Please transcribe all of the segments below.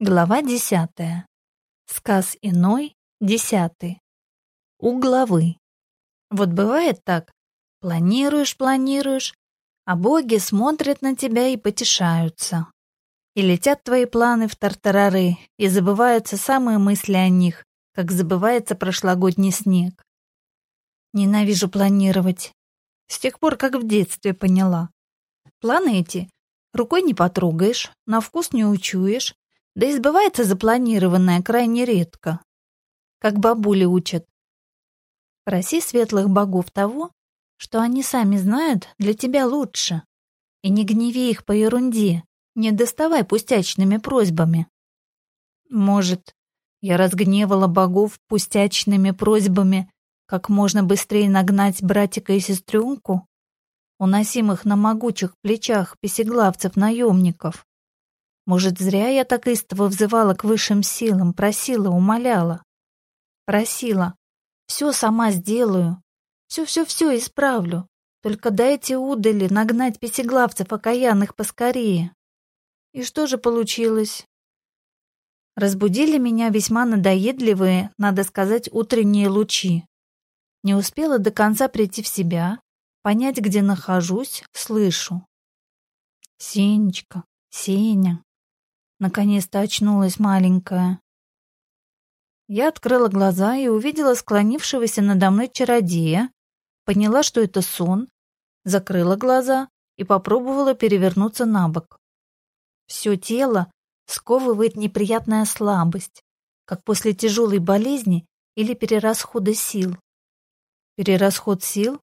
Глава десятая. Сказ иной, десятый. У главы. Вот бывает так. Планируешь, планируешь, а боги смотрят на тебя и потешаются. И летят твои планы в тартарары, и забываются самые мысли о них, как забывается прошлогодний снег. Ненавижу планировать. С тех пор, как в детстве поняла. Планы эти рукой не потрогаешь, на вкус не учуешь, да и сбывается запланированное крайне редко. Как бабули учат. Проси светлых богов того, что они сами знают для тебя лучше. И не гневи их по ерунде, не доставай пустячными просьбами. Может, я разгневала богов пустячными просьбами, как можно быстрее нагнать братика и сестренку, уносимых на могучих плечах песеглавцев-наемников. Может, зря я так истово взывала к высшим силам, просила, умоляла. Просила. Все сама сделаю. Все-все-все исправлю. Только дайте удали нагнать песеглавцев окаянных поскорее. И что же получилось? Разбудили меня весьма надоедливые, надо сказать, утренние лучи. Не успела до конца прийти в себя, понять, где нахожусь, слышу. Сенечка, Сеня. Наконец-то очнулась маленькая. Я открыла глаза и увидела склонившегося надо мной чародея, поняла, что это сон, закрыла глаза и попробовала перевернуться на бок. Все тело сковывает неприятная слабость, как после тяжелой болезни или перерасхода сил. Перерасход сил?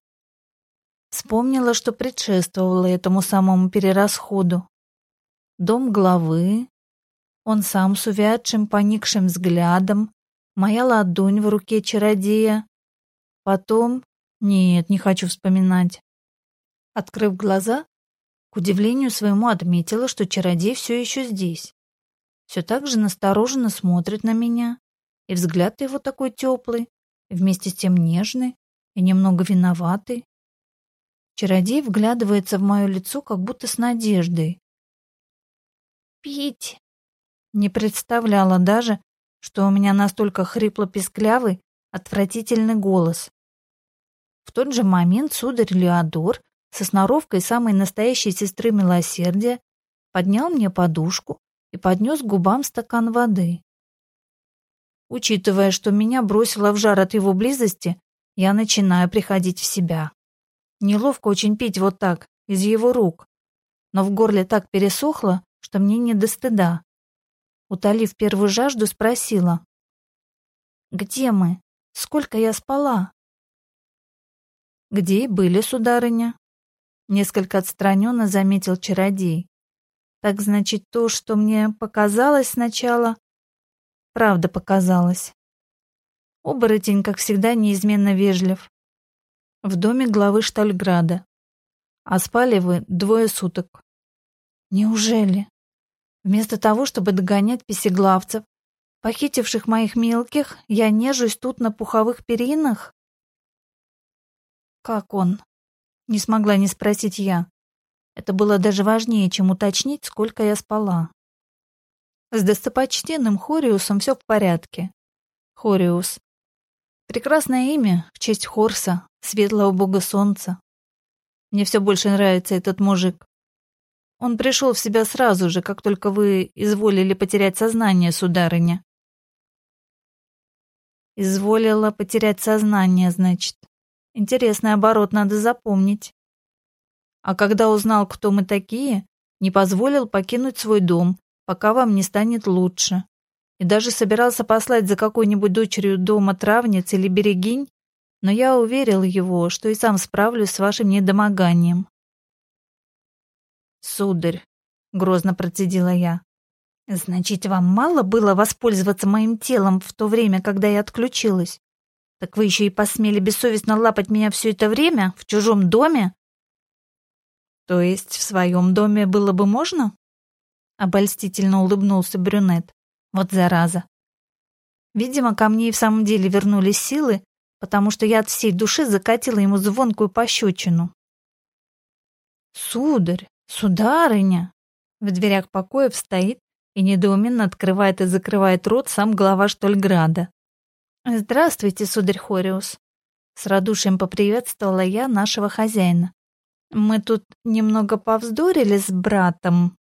Вспомнила, что предшествовало этому самому перерасходу. Дом главы, он сам с увядшим, поникшим взглядом, моя ладонь в руке чародея. Потом... Нет, не хочу вспоминать. Открыв глаза, к удивлению своему отметила, что чародей все еще здесь. Все так же настороженно смотрит на меня, и взгляд его такой теплый, вместе с тем нежный и немного виноватый. Чародей вглядывается в мое лицо, как будто с надеждой. «Пить!» Не представляла даже, что у меня настолько хрипло-песклявый, отвратительный голос. В тот же момент сударь Леодор со сноровкой самой настоящей сестры милосердия поднял мне подушку и поднес к губам стакан воды. Учитывая, что меня бросило в жар от его близости, я начинаю приходить в себя. Неловко очень пить вот так, из его рук. Но в горле так пересохло, что мне не до стыда утолив первую жажду, спросила. «Где мы? Сколько я спала?» «Где и были, сударыня?» Несколько отстраненно заметил чародей. «Так значит, то, что мне показалось сначала, правда показалось». Оборотень, как всегда, неизменно вежлив. В доме главы Штальграда. А спали вы двое суток. Неужели? Вместо того, чтобы догонять песеглавцев, похитивших моих мелких, я нежусь тут на пуховых перинах? Как он? Не смогла не спросить я. Это было даже важнее, чем уточнить, сколько я спала. С достопочтенным Хориусом все в порядке. Хориус. Прекрасное имя в честь Хорса, светлого бога солнца. Мне все больше нравится этот мужик. Он пришел в себя сразу же, как только вы изволили потерять сознание, сударыня. Изволила потерять сознание, значит. Интересный оборот надо запомнить. А когда узнал, кто мы такие, не позволил покинуть свой дом, пока вам не станет лучше. И даже собирался послать за какой-нибудь дочерью дома травниц или берегинь, но я уверил его, что и сам справлюсь с вашим недомоганием. «Сударь», — грозно процедила я, — «значит, вам мало было воспользоваться моим телом в то время, когда я отключилась? Так вы еще и посмели бессовестно лапать меня все это время в чужом доме?» «То есть в своем доме было бы можно?» Обольстительно улыбнулся брюнет. «Вот зараза!» Видимо, ко мне и в самом деле вернулись силы, потому что я от всей души закатила ему звонкую пощечину. «Сударь!» «Сударыня!» В дверях покоев стоит и недоуменно открывает и закрывает рот сам глава Штольграда. «Здравствуйте, сударь Хориус!» С радушием поприветствовала я нашего хозяина. «Мы тут немного повздорили с братом».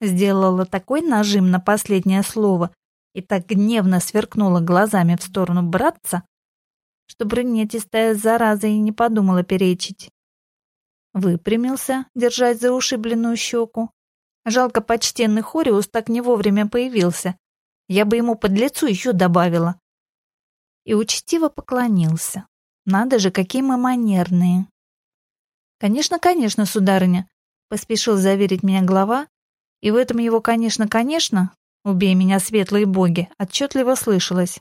Сделала такой нажим на последнее слово и так гневно сверкнула глазами в сторону братца, что брюнетистая зараза и не подумала перечить. Выпрямился, держась за ушибленную щеку. Жалко, почтенный Хориус так не вовремя появился. Я бы ему под лицо еще добавила. И учтиво поклонился. Надо же, какие мы манерные. Конечно, конечно, сударыня, поспешил заверить меня глава, и в этом его, конечно, конечно, убей меня, светлые боги, отчетливо слышалось.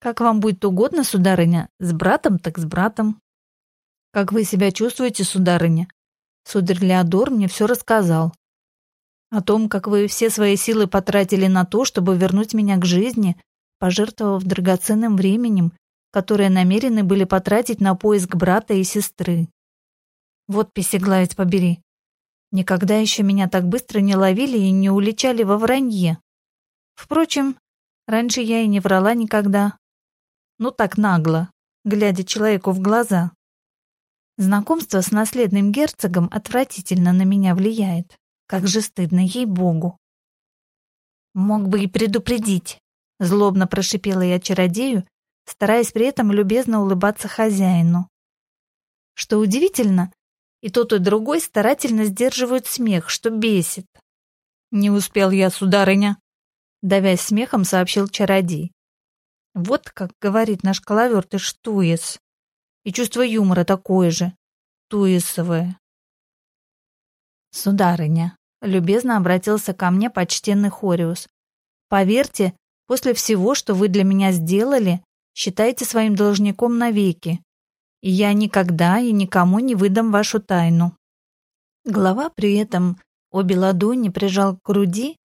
Как вам будет угодно, сударыня, с братом так с братом. Как вы себя чувствуете, сударыня? Сударь Леодор мне все рассказал. О том, как вы все свои силы потратили на то, чтобы вернуть меня к жизни, пожертвовав драгоценным временем, которое намерены были потратить на поиск брата и сестры. Вот песеглавец побери. Никогда еще меня так быстро не ловили и не уличали во вранье. Впрочем, раньше я и не врала никогда. Ну так нагло, глядя человеку в глаза. Знакомство с наследным герцогом отвратительно на меня влияет. Как же стыдно ей-богу. Мог бы и предупредить. Злобно прошипела я чародею, стараясь при этом любезно улыбаться хозяину. Что удивительно, и тот, и другой старательно сдерживают смех, что бесит. «Не успел я, сударыня», — давясь смехом, сообщил чародей. Вот как говорит наш коловертыш Туис. И чувство юмора такое же, туисовое. Сударыня, любезно обратился ко мне почтенный Хориус. Поверьте, после всего, что вы для меня сделали, считайте своим должником навеки. И я никогда и никому не выдам вашу тайну. Глава при этом обе ладони прижал к груди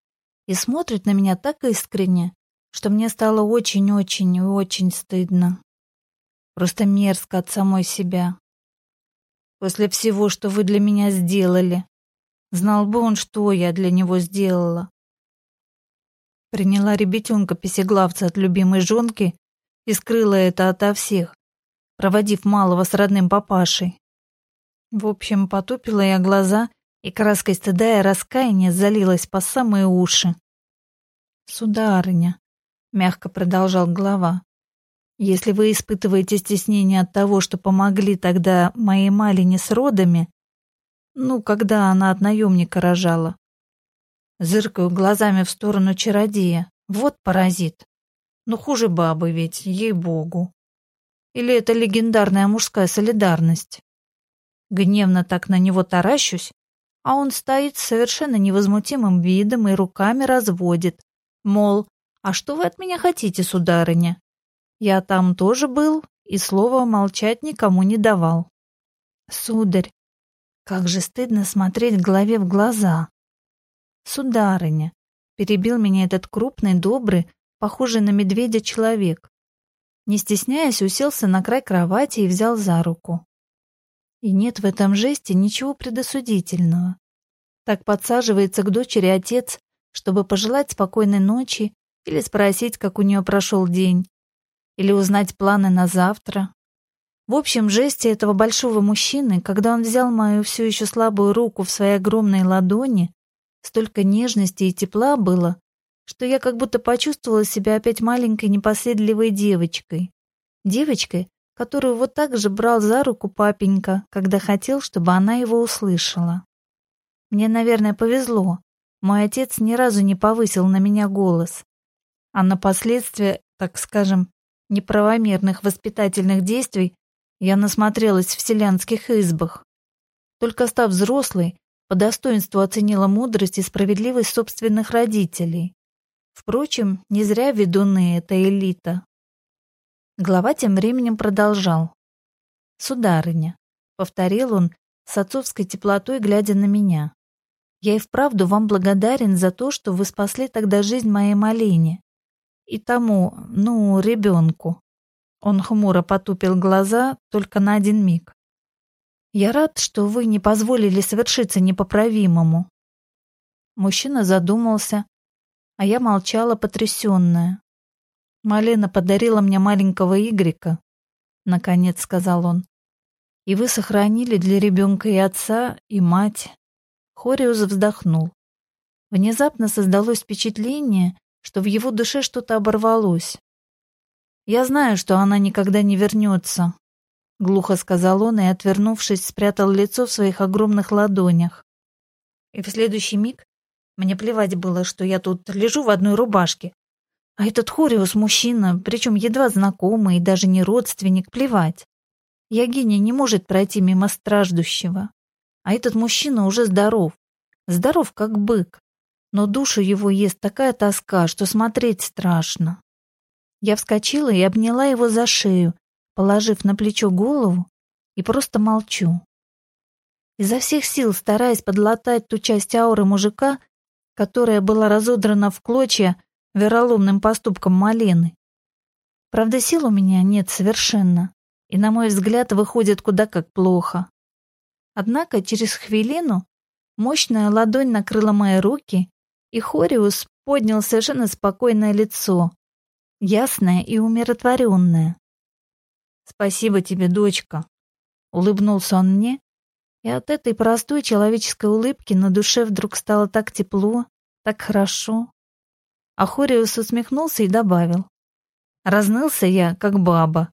и смотрит на меня так искренне, что мне стало очень-очень и очень стыдно. Просто мерзко от самой себя. После всего, что вы для меня сделали. Знал бы он, что я для него сделала. Приняла ребятенка песеглавца от любимой жонки и скрыла это ото всех, проводив малого с родным папашей. В общем, потупила я глаза, и краской стыда и раскаяния залилась по самые уши. «Сударыня, мягко продолжал глава. Если вы испытываете стеснение от того, что помогли тогда моей Малине с родами, ну, когда она от наемника рожала, зыркаю глазами в сторону чародея. Вот паразит. Ну, хуже бабы ведь, ей-богу. Или это легендарная мужская солидарность? Гневно так на него таращусь, а он стоит с совершенно невозмутимым видом и руками разводит, мол, «А что вы от меня хотите, сударыня? Я там тоже был и слова молчать никому не давал». «Сударь, как же стыдно смотреть голове в глаза!» «Сударыня», — перебил меня этот крупный, добрый, похожий на медведя человек. Не стесняясь, уселся на край кровати и взял за руку. И нет в этом жесте ничего предосудительного. Так подсаживается к дочери отец, чтобы пожелать спокойной ночи или спросить, как у нее прошел день. Или узнать планы на завтра. В общем, жесте этого большого мужчины, когда он взял мою все еще слабую руку в своей огромной ладони, столько нежности и тепла было, что я как будто почувствовала себя опять маленькой непоследливой девочкой. Девочкой, которую вот так же брал за руку папенька, когда хотел, чтобы она его услышала. Мне, наверное, повезло. Мой отец ни разу не повысил на меня голос а на последствия, так скажем, неправомерных воспитательных действий я насмотрелась в селянских избах. Только став взрослой, по достоинству оценила мудрость и справедливость собственных родителей. Впрочем, не зря ведуны — это элита. Глава тем временем продолжал. «Сударыня», — повторил он с отцовской теплотой, глядя на меня, «я и вправду вам благодарен за то, что вы спасли тогда жизнь моей Малине и тому, ну, ребенку. Он хмуро потупил глаза только на один миг. Я рад, что вы не позволили совершиться непоправимому. Мужчина задумался, а я молчала потрясенная. «Малена подарила мне маленького Игрика», — наконец сказал он. «И вы сохранили для ребенка и отца, и мать». Хориус вздохнул. Внезапно создалось впечатление, что в его душе что-то оборвалось. «Я знаю, что она никогда не вернется», — глухо сказал он и, отвернувшись, спрятал лицо в своих огромных ладонях. И в следующий миг мне плевать было, что я тут лежу в одной рубашке. А этот Хориус мужчина, причем едва знакомый и даже не родственник, плевать. Ягиня не может пройти мимо страждущего. А этот мужчина уже здоров. Здоров, как бык. Но душу его ест такая тоска, что смотреть страшно. Я вскочила и обняла его за шею, положив на плечо голову, и просто молчу. Изо всех сил стараясь подлатать ту часть ауры мужика, которая была разодрана в клочья вероломным поступком Малены. Правда, сил у меня нет совершенно, и, на мой взгляд, выходит куда как плохо. Однако через хвилину мощная ладонь накрыла мои руки, и Хориус поднял совершенно спокойное лицо, ясное и умиротворенное. «Спасибо тебе, дочка», — улыбнулся он мне, и от этой простой человеческой улыбки на душе вдруг стало так тепло, так хорошо. А Хориус усмехнулся и добавил. Разнылся я, как баба.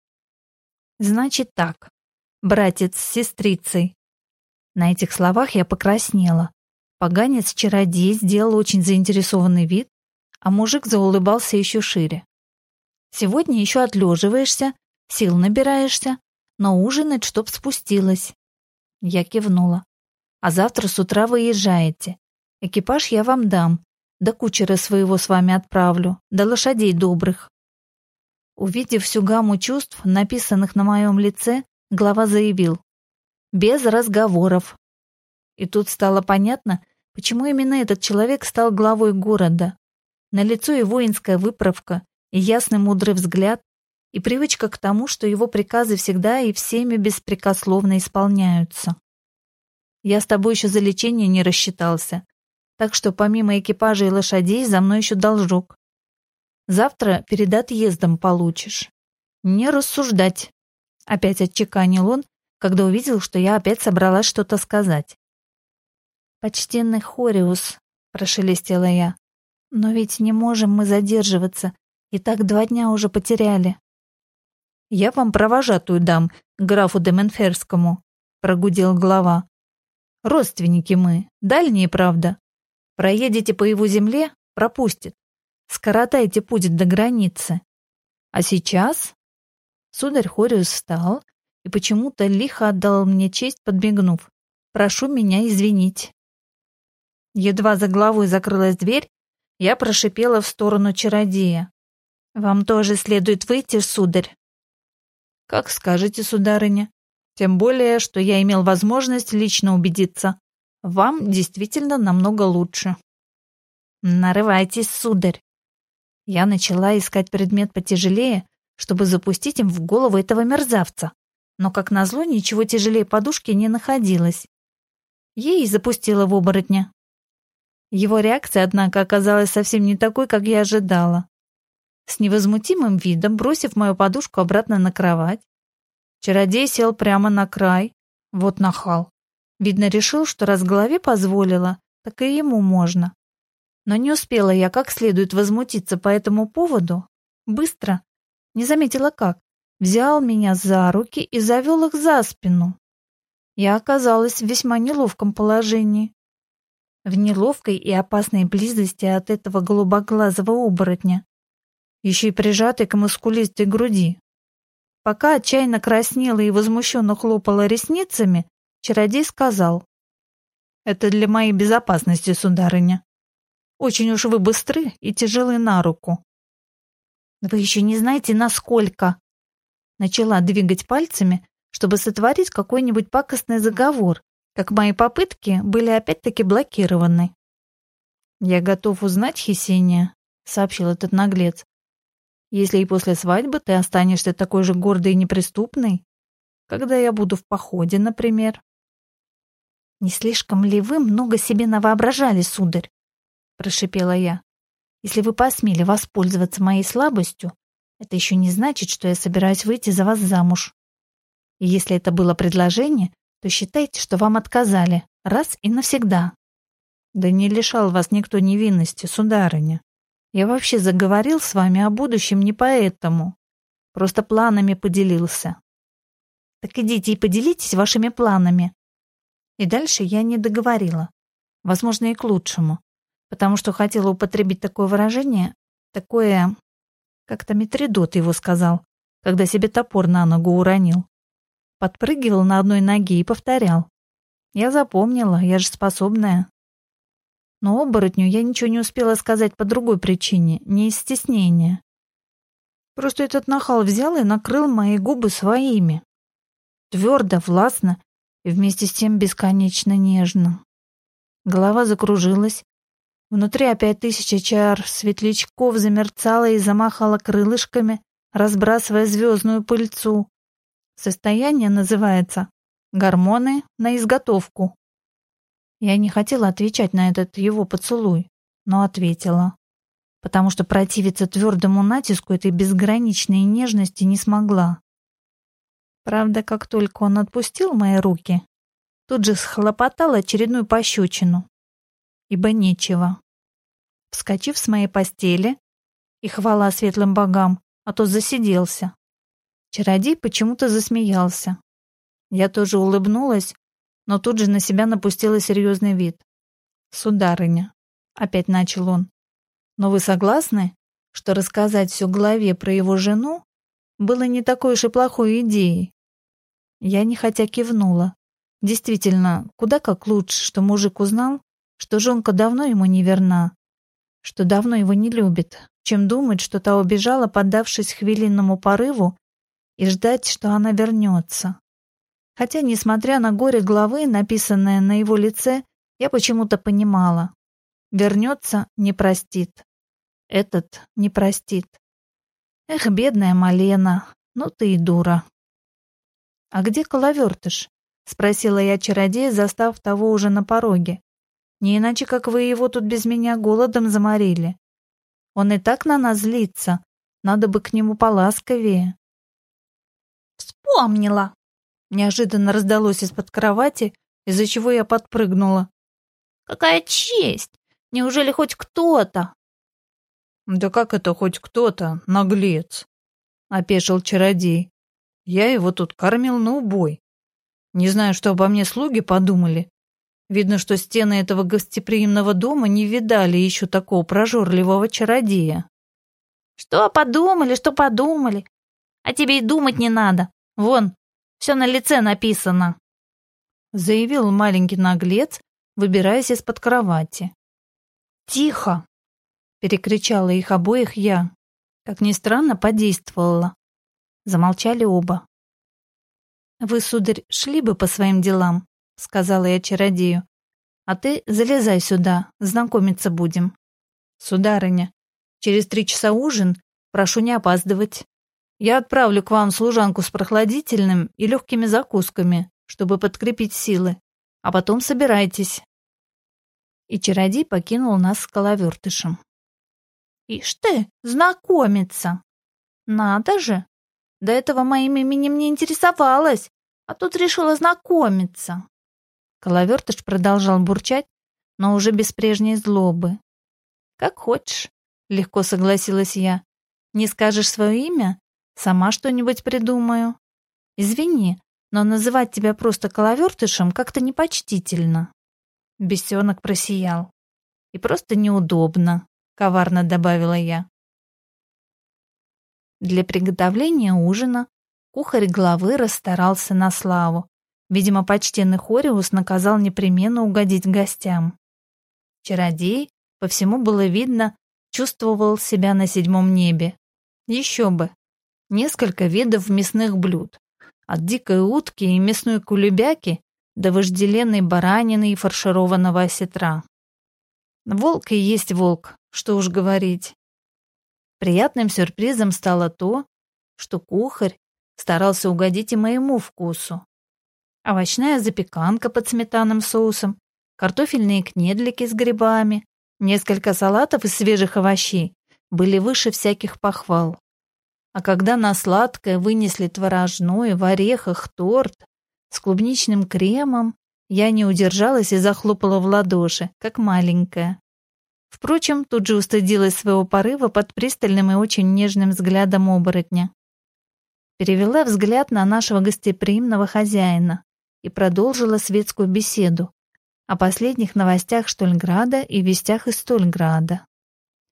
Значит так, братец с сестрицей. На этих словах я покраснела. Поганец-чародей сделал очень заинтересованный вид, а мужик заулыбался еще шире. Сегодня еще отлеживаешься, сил набираешься, но ужинать, чтоб спустилась. Я кивнула. А завтра с утра выезжаете. Экипаж я вам дам. Да кучера своего с вами отправлю. Да лошадей добрых. Увидев всю гамму чувств, написанных на моем лице, глава заявил. Без разговоров. И тут стало понятно, почему именно этот человек стал главой города. На лицо и воинская выправка, и ясный мудрый взгляд, и привычка к тому, что его приказы всегда и всеми беспрекословно исполняются. Я с тобой еще за лечение не рассчитался, так что помимо экипажа и лошадей за мной еще должок. Завтра перед отъездом получишь. Не рассуждать. Опять отчеканил он, когда увидел, что я опять собралась что-то сказать. «Почтенный Хориус», — прошелестела я, — «но ведь не можем мы задерживаться, и так два дня уже потеряли». «Я вам провожатую дам, графу Деменферскому», — прогудел глава. «Родственники мы, дальние, правда. Проедете по его земле — пропустит. Скоротайте путь до границы. А сейчас...» Сударь Хориус встал и почему-то лихо отдал мне честь, подбегнув. «Прошу меня извинить». Едва за главой закрылась дверь, я прошипела в сторону чародея. «Вам тоже следует выйти, сударь». Как скажете, сударыня. Тем более, что я имел возможность лично убедиться. Вам действительно намного лучше. Нарывайтесь, сударь. Я начала искать предмет потяжелее, чтобы запустить им в голову этого мерзавца. Но, как назло, ничего тяжелее подушки не находилось. Ей запустила в оборотня. Его реакция, однако, оказалась совсем не такой, как я ожидала. С невозмутимым видом, бросив мою подушку обратно на кровать, чародей сел прямо на край. Вот нахал. Видно, решил, что раз голове позволила, так и ему можно. Но не успела я как следует возмутиться по этому поводу. Быстро, не заметила как, взял меня за руки и завел их за спину. Я оказалась в весьма неловком положении. В неловкой и опасной близости от этого голубоглазого оборотня еще и прижатой к мускулистой груди. Пока отчаянно краснела и возмущенно хлопала ресницами, чародей сказал. «Это для моей безопасности, сударыня. Очень уж вы быстры и тяжелы на руку». «Вы еще не знаете, насколько...» Начала двигать пальцами, чтобы сотворить какой-нибудь пакостный заговор, как мои попытки были опять-таки блокированы. «Я готов узнать, Хесения», — сообщил этот наглец, если и после свадьбы ты останешься такой же гордой и неприступной? Когда я буду в походе, например?» «Не слишком ли вы много себе навоображали, сударь?» — прошипела я. Если вы посмели воспользоваться моей слабостью, это еще не значит, что я собираюсь выйти за вас замуж. И если это было предложение, то считайте, что вам отказали, раз и навсегда. Да не лишал вас никто невинности, сударыня. Я вообще заговорил с вами о будущем не поэтому. Просто планами поделился. Так идите и поделитесь вашими планами. И дальше я не договорила. Возможно, и к лучшему. Потому что хотела употребить такое выражение, такое... Как-то Митридот его сказал, когда себе топор на ногу уронил. Подпрыгивал на одной ноге и повторял. Я запомнила, я же способная. Но оборотню я ничего не успела сказать по другой причине, не из стеснения. Просто этот нахал взял и накрыл мои губы своими. Твердо, властно и вместе с тем бесконечно нежно. Голова закружилась. Внутри опять тысяча чар светлячков замерцала и замахала крылышками, разбрасывая звездную пыльцу. Состояние называется «Гормоны на изготовку». Я не хотела отвечать на этот его поцелуй, но ответила, потому что противиться твердому натиску этой безграничной нежности не смогла. Правда, как только он отпустил мои руки, тут же схлопотал очередную пощечину, ибо нечего. Вскочив с моей постели, и хвала светлым богам, а то засиделся. Чародей почему-то засмеялся. Я тоже улыбнулась, но тут же на себя напустила серьезный вид. «Сударыня», — опять начал он, — «но вы согласны, что рассказать все главе про его жену было не такой уж и плохой идеей?» Я нехотя кивнула. Действительно, куда как лучше, что мужик узнал, что жонка давно ему не верна, что давно его не любит, чем думать, что та убежала, поддавшись хвилинному порыву, и ждать, что она вернется. Хотя, несмотря на горе главы, написанное на его лице, я почему-то понимала. Вернется, не простит. Этот не простит. Эх, бедная Малена, ну ты и дура. «А где коловертыш?» — спросила я чародея, застав того уже на пороге. «Не иначе, как вы его тут без меня голодом заморили. Он и так на нас злится, надо бы к нему поласковее». «Вспомнила!» Неожиданно раздалось из-под кровати, из-за чего я подпрыгнула. «Какая честь! Неужели хоть кто-то?» «Да как это хоть кто-то, наглец?» — опешил чародей. «Я его тут кормил на убой. Не знаю, что обо мне слуги подумали. Видно, что стены этого гостеприимного дома не видали еще такого прожорливого чародея». «Что подумали, что подумали? А тебе и думать не надо. Вон, все на лице написано», — заявил маленький наглец, выбираясь из-под кровати. «Тихо!» — перекричала их обоих я. Как ни странно, подействовала. Замолчали оба. «Вы, сударь, шли бы по своим делам», — сказала я чародею. «А ты залезай сюда, знакомиться будем». «Сударыня, через три часа ужин, прошу не опаздывать». Я отправлю к вам служанку с прохладительным и легкими закусками, чтобы подкрепить силы. А потом собирайтесь. И чародей покинул нас с коловертышем. Ишь ты, знакомиться. Надо же. До этого моим именем не интересовалась, а тут решила знакомиться. Коловертыш продолжал бурчать, но уже без прежней злобы. «Как хочешь», — легко согласилась я. «Не скажешь свое имя, Сама что-нибудь придумаю. Извини, но называть тебя просто коловертышем как-то непочтительно. Бесенок просиял. И просто неудобно, коварно добавила я. Для приготовления ужина кухарь главы расстарался на славу. Видимо, почтенный Хориус наказал непременно угодить гостям. Чародей, по всему было видно, чувствовал себя на седьмом небе. Еще бы, несколько видов мясных блюд. От дикой утки и мясной кулебяки до вожделенной баранины и фаршированного осетра. Волк и есть волк, что уж говорить. Приятным сюрпризом стало то, что кухарь старался угодить и моему вкусу. Овощная запеканка под сметанным соусом, картофельные кнедлики с грибами, Несколько салатов из свежих овощей были выше всяких похвал. А когда на сладкое вынесли творожной в орехах торт с клубничным кремом, я не удержалась и захлопала в ладоши, как маленькая. Впрочем, тут же устыдилась своего порыва под пристальным и очень нежным взглядом оборотня. Перевела взгляд на нашего гостеприимного хозяина и продолжила светскую беседу о последних новостях Штольграда и вестях из Стольграда.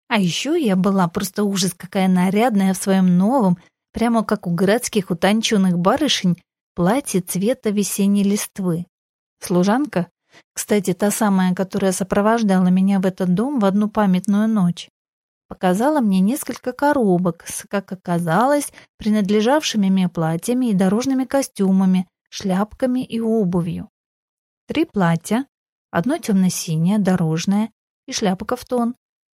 А еще я была просто ужас какая нарядная в своем новом, прямо как у городских утонченных барышень, платье цвета весенней листвы. Служанка, кстати, та самая, которая сопровождала меня в этот дом в одну памятную ночь, показала мне несколько коробок с, как оказалось, принадлежавшими мне платьями и дорожными костюмами, шляпками и обувью. Три платья, одно темно-синее, дорожное и шляпка в тон,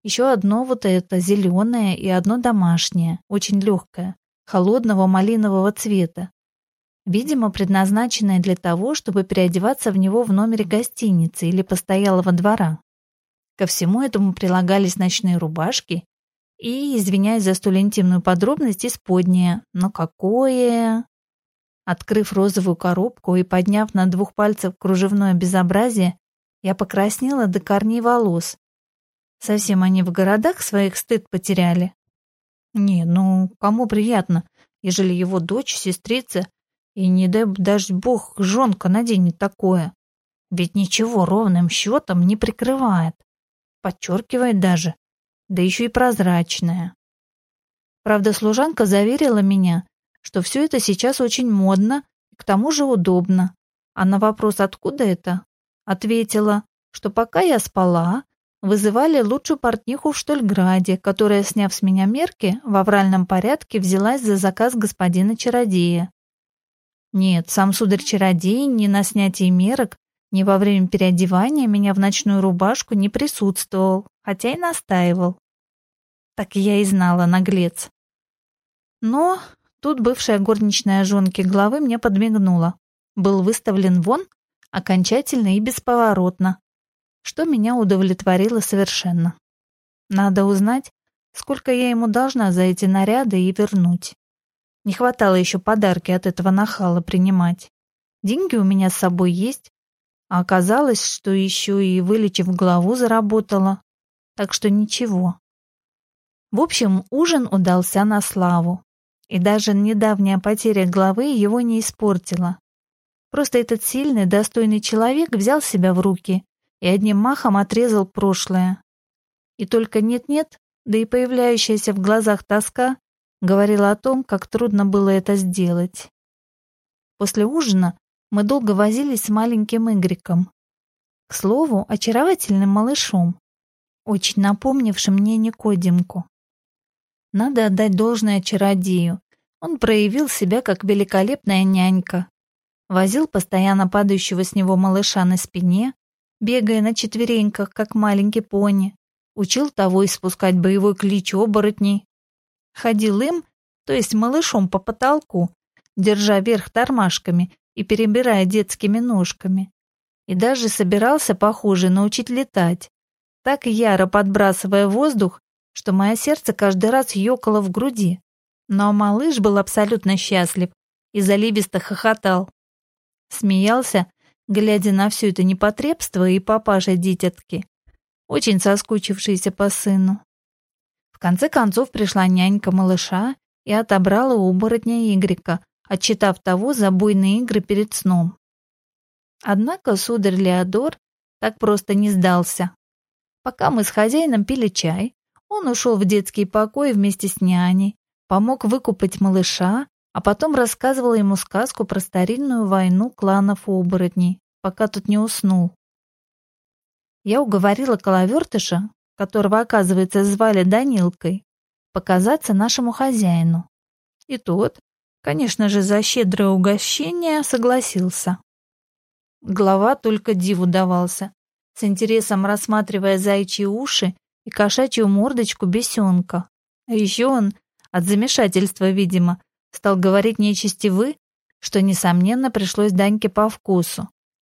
еще одно вот это зеленое и одно домашнее, очень легкое, холодного малинового цвета. Видимо, предназначенное для того, чтобы переодеваться в него в номере гостиницы или постоялого двора. Ко всему этому прилагались ночные рубашки и, извиняюсь за столь интимную подробность, исподнее. Но какое... Открыв розовую коробку и подняв на двух пальцах кружевное безобразие, я покраснела до корней волос Совсем они в городах своих стыд потеряли? Не, ну, кому приятно, ежели его дочь, сестрица, и не дай даже бог, жонка наденет такое. Ведь ничего ровным счетом не прикрывает. Подчеркивает даже, да еще и прозрачное. Правда, служанка заверила меня, что все это сейчас очень модно и к тому же удобно. А на вопрос «откуда это?» ответила, что пока я спала, вызывали лучшую портниху в Штольграде, которая, сняв с меня мерки, в авральном порядке взялась за заказ господина-чародея. Нет, сам сударь-чародей ни на снятии мерок, ни во время переодевания меня в ночную рубашку не присутствовал, хотя и настаивал. Так я и знала, наглец. Но тут бывшая горничная жонки главы мне подмигнула. Был выставлен вон окончательно и бесповоротно, что меня удовлетворило совершенно. Надо узнать, сколько я ему должна за эти наряды и вернуть. Не хватало еще подарки от этого нахала принимать. Деньги у меня с собой есть, а оказалось, что еще и вылечив главу заработала. Так что ничего. В общем, ужин удался на славу. И даже недавняя потеря главы его не испортила. Просто этот сильный, достойный человек взял себя в руки и одним махом отрезал прошлое. И только нет-нет, да и появляющаяся в глазах тоска говорила о том, как трудно было это сделать. После ужина мы долго возились с маленьким Игриком. К слову, очаровательным малышом, очень напомнившим мне Никодимку. Надо отдать должное чародею. Он проявил себя как великолепная нянька. Возил постоянно падающего с него малыша на спине, бегая на четвереньках, как маленький пони. Учил того испускать боевой клич оборотней. Ходил им, то есть малышом по потолку, держа верх тормашками и перебирая детскими ножками. И даже собирался, похоже, научить летать, так яро подбрасывая воздух, что мое сердце каждый раз ёкало в груди. Но малыш был абсолютно счастлив и заливисто хохотал. Смеялся, глядя на все это непотребство и папаша дитятки, очень соскучившийся по сыну. В конце концов пришла нянька малыша и отобрала у оборотня Игрика, отчитав того за буйные игры перед сном. Однако сударь Леодор так просто не сдался. Пока мы с хозяином пили чай, он ушел в детский покой вместе с няней, помог выкупать малыша, а потом рассказывала ему сказку про старинную войну кланов оборотней, пока тот не уснул. Я уговорила коловертыша, которого, оказывается, звали Данилкой, показаться нашему хозяину. И тот, конечно же, за щедрое угощение согласился. Глава только диву давался, с интересом рассматривая зайчьи уши и кошачью мордочку бесенка. А еще он, от замешательства, видимо, стал говорить нечисти «вы», что, несомненно, пришлось Даньке по вкусу.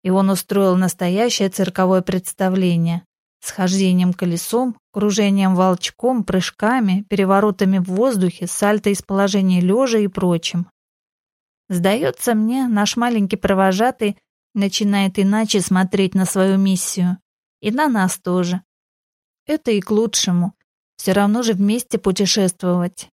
И он устроил настоящее цирковое представление. С хождением колесом, кружением волчком, прыжками, переворотами в воздухе, сальто из положения лежа и прочим. Сдается мне, наш маленький провожатый начинает иначе смотреть на свою миссию. И на нас тоже. Это и к лучшему. Все равно же вместе путешествовать.